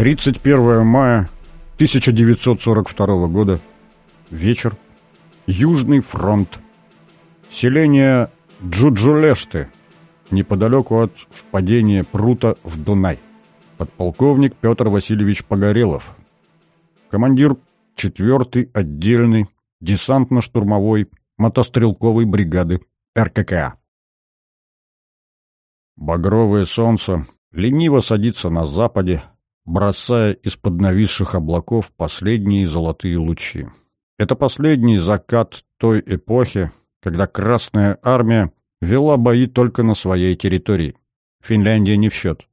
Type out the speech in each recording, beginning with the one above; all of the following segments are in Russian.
31 мая 1942 года. Вечер. Южный фронт. Селение Джуджулешты, неподалеку от впадения Прута в Дунай. Подполковник Петр Васильевич Погорелов. Командир 4-й отдельной десантно-штурмовой мотострелковой бригады РККА. Багровое солнце лениво садится на западе, бросая из-под нависших облаков последние золотые лучи. Это последний закат той эпохи, когда Красная Армия вела бои только на своей территории. Финляндия не в счет.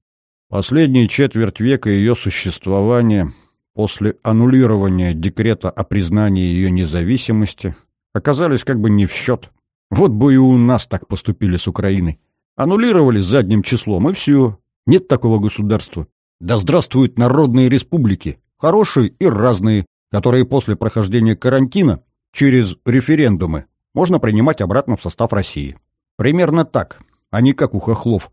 Последние четверть века ее существования после аннулирования декрета о признании ее независимости оказались как бы не в счет. Вот бы и у нас так поступили с Украиной. Аннулировали задним числом, и все. Нет такого государства. Да здравствуют народные республики, хорошие и разные, которые после прохождения карантина через референдумы можно принимать обратно в состав России. Примерно так, а не как у хохлов,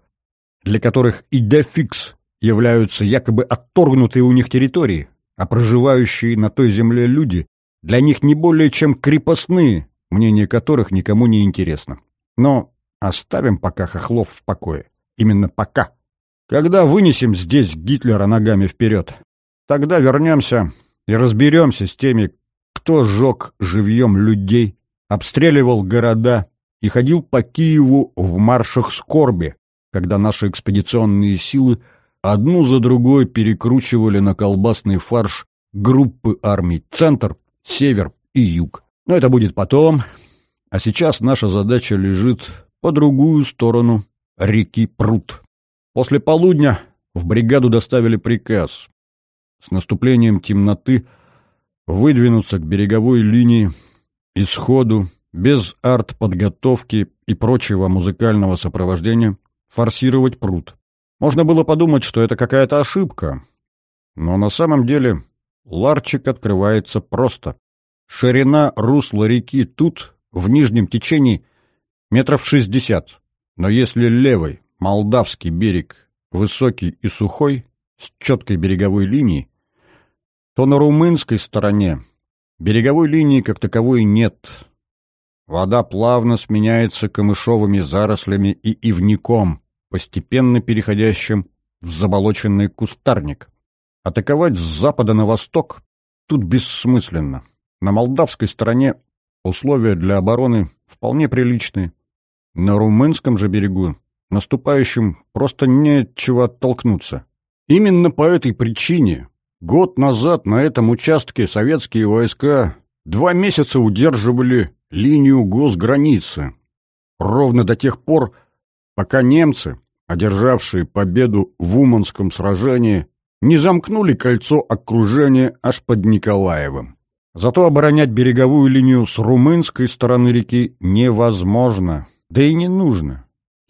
для которых идефикс являются якобы отторгнутые у них территории, а проживающие на той земле люди для них не более чем крепостные, мнение которых никому не интересно. Но оставим пока хохлов в покое. Именно пока. Когда вынесем здесь Гитлера ногами вперед, тогда вернемся и разберемся с теми, кто сжег живьем людей, обстреливал города и ходил по Киеву в маршах скорби, когда наши экспедиционные силы одну за другой перекручивали на колбасный фарш группы армий «Центр», «Север» и «Юг». Но это будет потом, а сейчас наша задача лежит по другую сторону реки Прут. После полудня в бригаду доставили приказ с наступлением темноты выдвинуться к береговой линии и сходу, без артподготовки и прочего музыкального сопровождения, форсировать пруд. Можно было подумать, что это какая-то ошибка, но на самом деле ларчик открывается просто. Ширина русла реки тут, в нижнем течении, метров шестьдесят, но если левый, Молдавский берег высокий и сухой, с четкой береговой линией, то на румынской стороне береговой линии как таковой нет. Вода плавно сменяется камышовыми зарослями и ивником, постепенно переходящим в заболоченный кустарник. Атаковать с запада на восток тут бессмысленно. На молдавской стороне условия для обороны вполне приличные. На румынском же берегу наступающим просто нечего оттолкнуться. Именно по этой причине год назад на этом участке советские войска два месяца удерживали линию госграницы. Ровно до тех пор, пока немцы, одержавшие победу в Уманском сражении, не замкнули кольцо окружения аж под Николаевым. Зато оборонять береговую линию с румынской стороны реки невозможно, да и не нужно.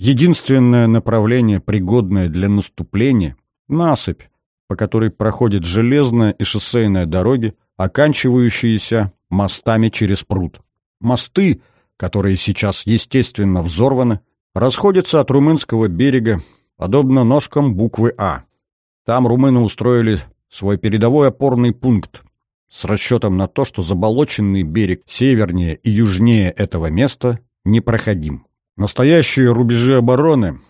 Единственное направление, пригодное для наступления — насыпь, по которой проходит железная и шоссейная дороги, оканчивающиеся мостами через пруд. Мосты, которые сейчас естественно взорваны, расходятся от румынского берега, подобно ножкам буквы «А». Там румыны устроили свой передовой опорный пункт с расчетом на то, что заболоченный берег севернее и южнее этого места непроходим. Настоящие рубежи обороны,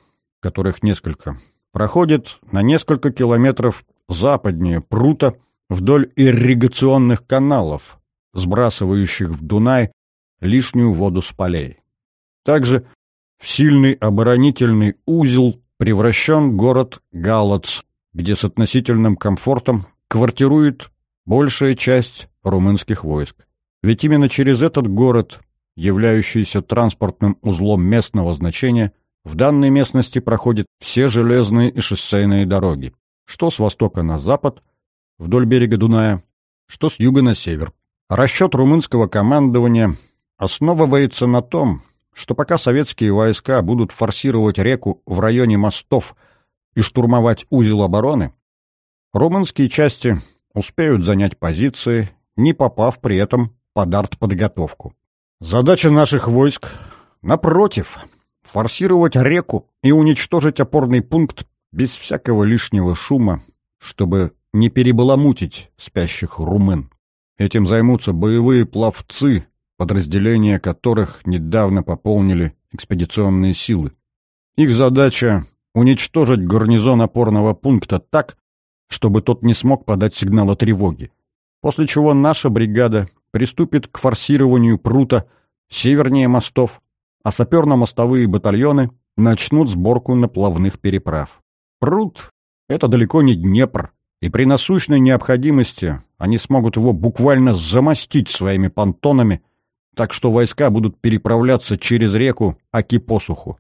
которых несколько, проходят на несколько километров западнее прута вдоль ирригационных каналов, сбрасывающих в Дунай лишнюю воду с полей. Также в сильный оборонительный узел превращен город Галац, где с относительным комфортом квартирует большая часть румынских войск. Ведь именно через этот город являющийся транспортным узлом местного значения, в данной местности проходят все железные и шоссейные дороги, что с востока на запад, вдоль берега Дуная, что с юга на север. Расчет румынского командования основывается на том, что пока советские войска будут форсировать реку в районе мостов и штурмовать узел обороны, румынские части успеют занять позиции, не попав при этом под артподготовку. Задача наших войск, напротив, форсировать реку и уничтожить опорный пункт без всякого лишнего шума, чтобы не перебаламутить спящих румын. Этим займутся боевые пловцы, подразделения которых недавно пополнили экспедиционные силы. Их задача — уничтожить гарнизон опорного пункта так, чтобы тот не смог подать сигнал о тревоге. После чего наша бригада приступит к форсированию прута севернее мостов, а саперно-мостовые батальоны начнут сборку наплавных переправ. Пруд — это далеко не Днепр, и при насущной необходимости они смогут его буквально замостить своими понтонами, так что войска будут переправляться через реку Аки посуху.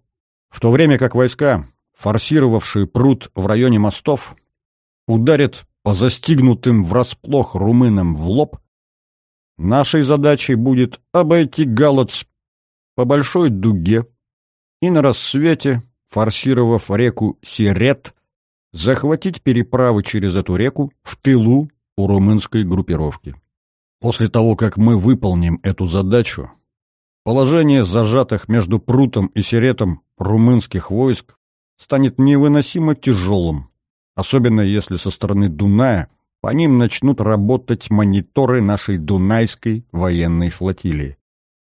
В то время как войска, форсировавшие пруд в районе мостов, ударят по застигнутым врасплох румынам в лоб, нашей задачей будет обойти Галац по большой дуге и на рассвете, форсировав реку Сирет, захватить переправы через эту реку в тылу у румынской группировки. После того, как мы выполним эту задачу, положение зажатых между Прутом и Сиретом румынских войск станет невыносимо тяжелым, особенно если со стороны Дуная по ним начнут работать мониторы нашей Дунайской военной флотилии.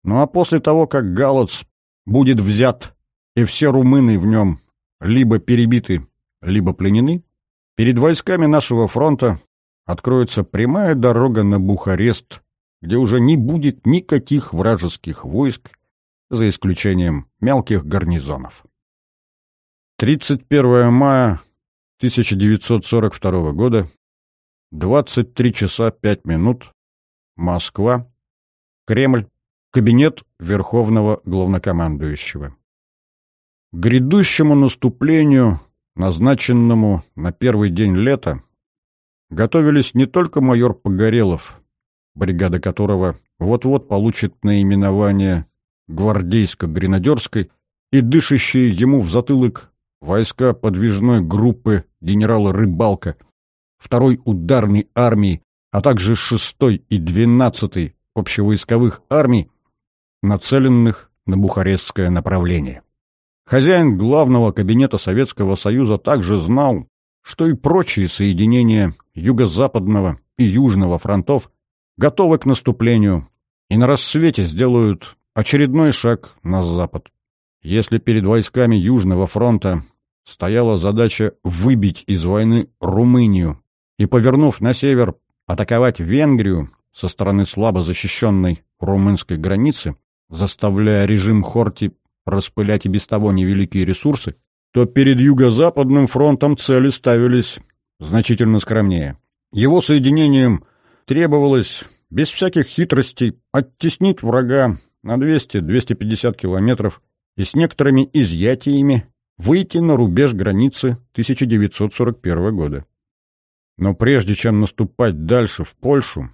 Ну а после того, как Галац будет взят и все румыны в нем либо перебиты, либо пленены, перед войсками нашего фронта откроется прямая дорога на Бухарест, где уже не будет никаких вражеских войск, за исключением мелких гарнизонов. 31 мая 1942 года, 23 часа 5 минут, Москва, Кремль, кабинет Верховного Главнокомандующего. Грядущему наступлению, назначенному на первый день лета, готовились не только майор Погорелов, бригада которого вот-вот получит наименование гвардейско-гренадерской и дышащие ему в затылок войска подвижной группы генерала Рыбалка, второй ударной армии, а также шестой и двенадцатой общевойсковых армий, нацеленных на бухарестское направление. Хозяин главного кабинета Советского Союза также знал, что и прочие соединения юго-западного и южного фронтов готовы к наступлению и на рассвете сделают очередной шаг на запад. Если перед войсками Южного фронта стояла задача выбить из войны Румынию и, повернув на север, атаковать Венгрию со стороны слабо защищенной румынской границы, заставляя режим Хорти распылять и без того невеликие ресурсы, то перед Юго-Западным фронтом цели ставились значительно скромнее. Его соединением требовалось без всяких хитростей оттеснить врага на 200-250 километров и с некоторыми изъятиями выйти на рубеж границы 1941 года. Но прежде чем наступать дальше в Польшу,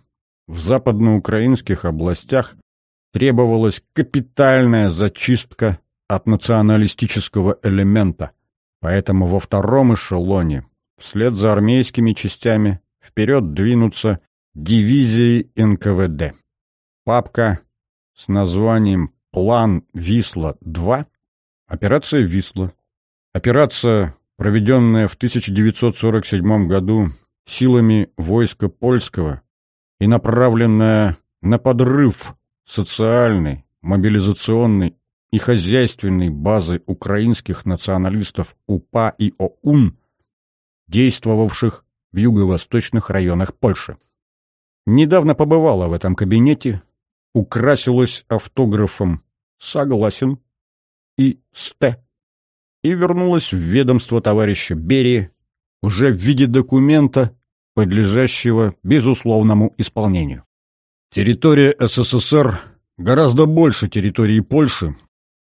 в западноукраинских областях требовалась капитальная зачистка от националистического элемента, поэтому во втором эшелоне, вслед за армейскими частями, вперед двинутся дивизии НКВД. Папка с названием «План Висла-2» Операция «Висла». Операция, проведенная в 1947 году силами войска польского и направленная на подрыв социальной, мобилизационной и хозяйственной базы украинских националистов УПА и ОУН, действовавших в юго-восточных районах Польши. Недавно побывала в этом кабинете, украсилась автографом «Согласен» и «Сте» и вернулась в ведомство товарища Берии уже в виде документа, подлежащего безусловному исполнению. Территория СССР гораздо больше территории Польши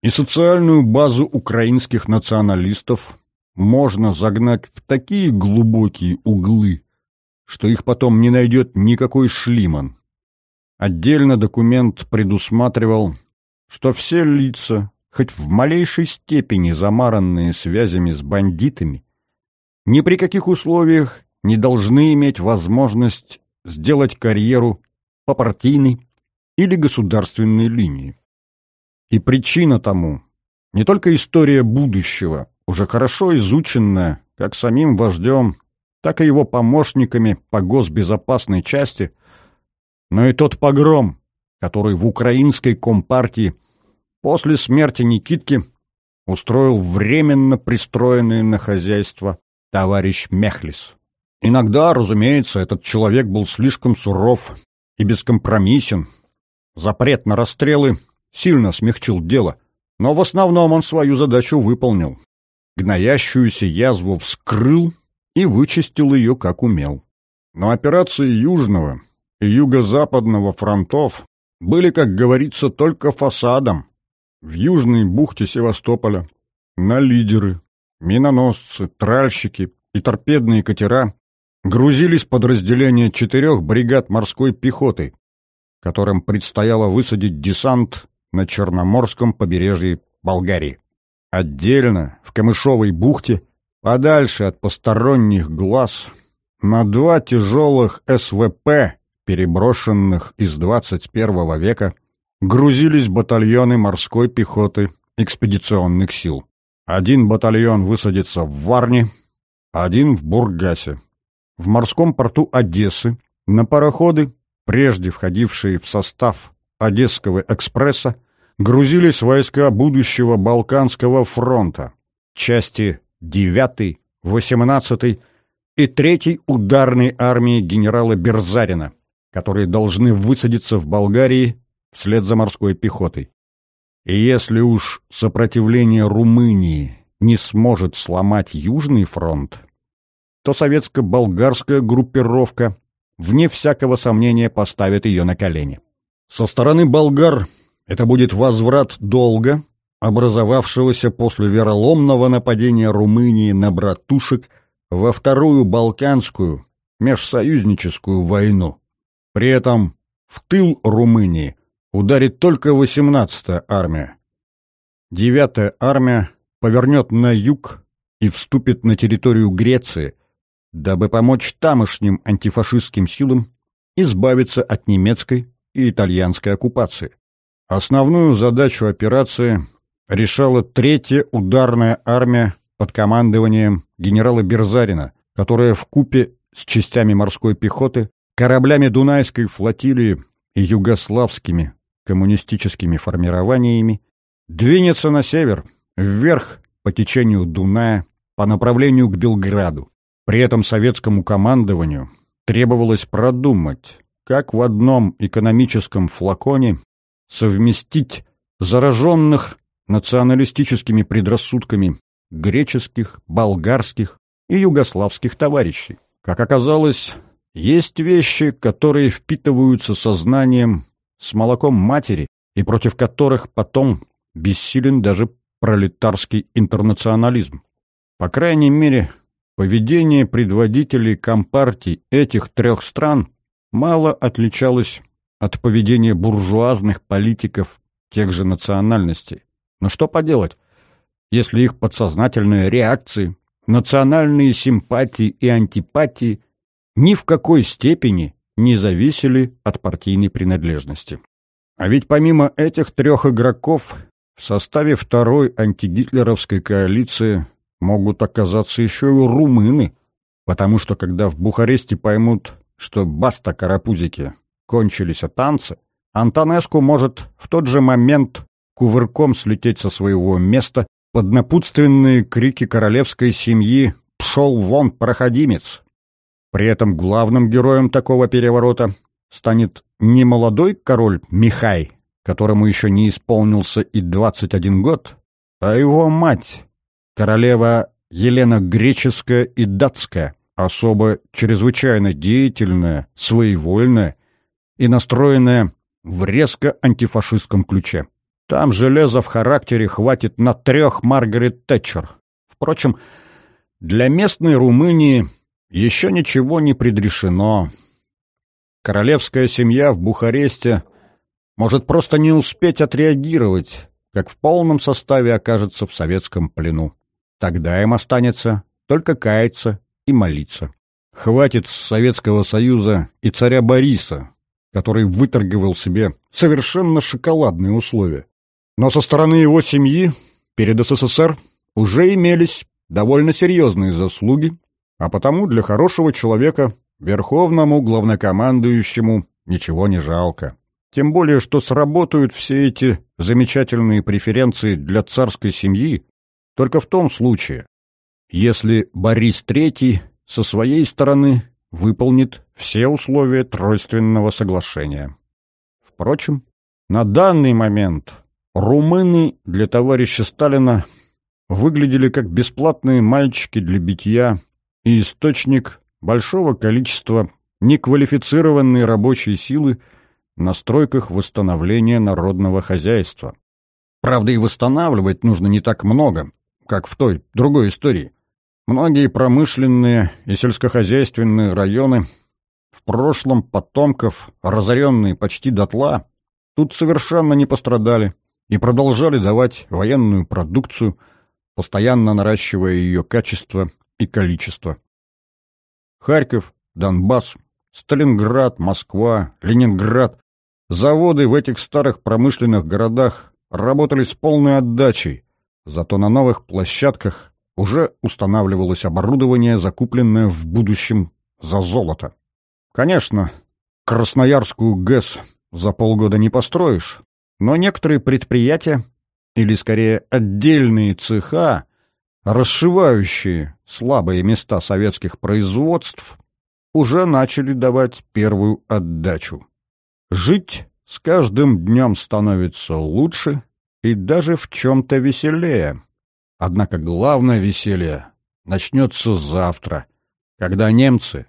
и социальную базу украинских националистов можно загнать в такие глубокие углы, что их потом не найдет никакой шлиман. Отдельно документ предусматривал, что все лица, хоть в малейшей степени замаранные связями с бандитами, ни при каких условиях не должны иметь возможность сделать карьеру по партийной или государственной линии. И причина тому не только история будущего, уже хорошо изученная как самим вождем, так и его помощниками по госбезопасной части, но и тот погром, который в украинской компартии после смерти Никитки устроил временно пристроенный на хозяйство товарищ Мехлис. Иногда, разумеется, этот человек был слишком суров и бескомпромиссен. Запрет на расстрелы сильно смягчил дело, но в основном он свою задачу выполнил. Гноящуюся язву вскрыл и вычистил ее как умел. Но операции Южного и Юго-Западного фронтов были, как говорится, только фасадом. В южной бухте Севастополя на лидеры, миноносцы, тральщики и торпедные катера грузились подразделения четырех бригад морской пехоты, которым предстояло высадить десант на Черноморском побережье Болгарии. Отдельно, в Камышовой бухте, подальше от посторонних глаз, на два тяжелых СВП, переброшенных из 21 века, грузились батальоны морской пехоты экспедиционных сил. Один батальон высадится в Варне, один в Бургасе. В морском порту Одессы на пароходы, прежде входившие в состав Одесского экспресса, грузились войска будущего Балканского фронта, части 9-й, 18-й и 3-й ударной армии генерала Берзарина, которые должны высадиться в Болгарии вслед за морской пехотой. И если уж сопротивление Румынии не сможет сломать Южный фронт, то советско-болгарская группировка, вне всякого сомнения, поставит ее на колени. Со стороны болгар это будет возврат долга, образовавшегося после вероломного нападения Румынии на братушек во Вторую Балканскую межсоюзническую войну. При этом в тыл Румынии ударит только 18-я армия. 9-я армия повернет на юг и вступит на территорию Греции, дабы помочь тамошним антифашистским силам избавиться от немецкой и итальянской оккупации. Основную задачу операции решала третья ударная армия под командованием генерала Берзарина, которая в купе с частями морской пехоты, кораблями Дунайской флотилии и югославскими коммунистическими формированиями двинется на север, вверх по течению Дуная, по направлению к Белграду. При этом советскому командованию требовалось продумать, как в одном экономическом флаконе совместить зараженных националистическими предрассудками греческих, болгарских и югославских товарищей. Как оказалось, есть вещи, которые впитываются сознанием с молоком матери и против которых потом бессилен даже пролетарский интернационализм. По крайней мере, поведение предводителей компартий этих трех стран мало отличалось от поведения буржуазных политиков тех же национальностей. Но что поделать, если их подсознательные реакции, национальные симпатии и антипатии ни в какой степени не зависели от партийной принадлежности. А ведь помимо этих трех игроков в составе второй антигитлеровской коалиции могут оказаться еще и румыны, потому что когда в Бухаресте поймут, что баста карапузики кончились от танцы, Антонеску может в тот же момент кувырком слететь со своего места под напутственные крики королевской семьи «Пшел вон, проходимец!». При этом главным героем такого переворота станет не молодой король Михай, которому еще не исполнился и 21 год, а его мать, королева Елена Греческая и Датская, особо чрезвычайно деятельная, своевольная и настроенная в резко антифашистском ключе. Там железа в характере хватит на трех Маргарет Тэтчер. Впрочем, для местной Румынии еще ничего не предрешено. Королевская семья в Бухаресте может просто не успеть отреагировать, как в полном составе окажется в советском плену. Тогда им останется только каяться и молиться. Хватит Советского Союза и царя Бориса, который выторговал себе совершенно шоколадные условия. Но со стороны его семьи перед СССР уже имелись довольно серьезные заслуги А потому для хорошего человека, верховному главнокомандующему, ничего не жалко. Тем более, что сработают все эти замечательные преференции для царской семьи только в том случае, если Борис III со своей стороны выполнит все условия Тройственного соглашения. Впрочем, на данный момент румыны для товарища Сталина выглядели как бесплатные мальчики для битья и источник большого количества неквалифицированной рабочей силы на стройках восстановления народного хозяйства. Правда, и восстанавливать нужно не так много, как в той, другой истории. Многие промышленные и сельскохозяйственные районы, в прошлом потомков, разоренные почти дотла, тут совершенно не пострадали и продолжали давать военную продукцию, постоянно наращивая ее качество и количество. Харьков, Донбасс, Сталинград, Москва, Ленинград Заводы в этих старых промышленных городах работали с полной отдачей, зато на новых площадках уже устанавливалось оборудование, закупленное в будущем за золото. Конечно, Красноярскую ГЭС за полгода не построишь, но некоторые предприятия, или скорее отдельные цеха, расшивающие слабые места советских производств, уже начали давать первую отдачу. Жить с каждым днем становится лучше и даже в чем-то веселее. Однако главное веселье начнется завтра, когда немцы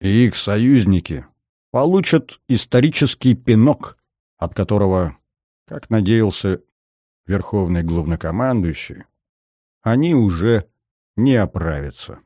и их союзники получат исторический пинок, от которого, как надеялся верховный главнокомандующий, они уже не оправятся.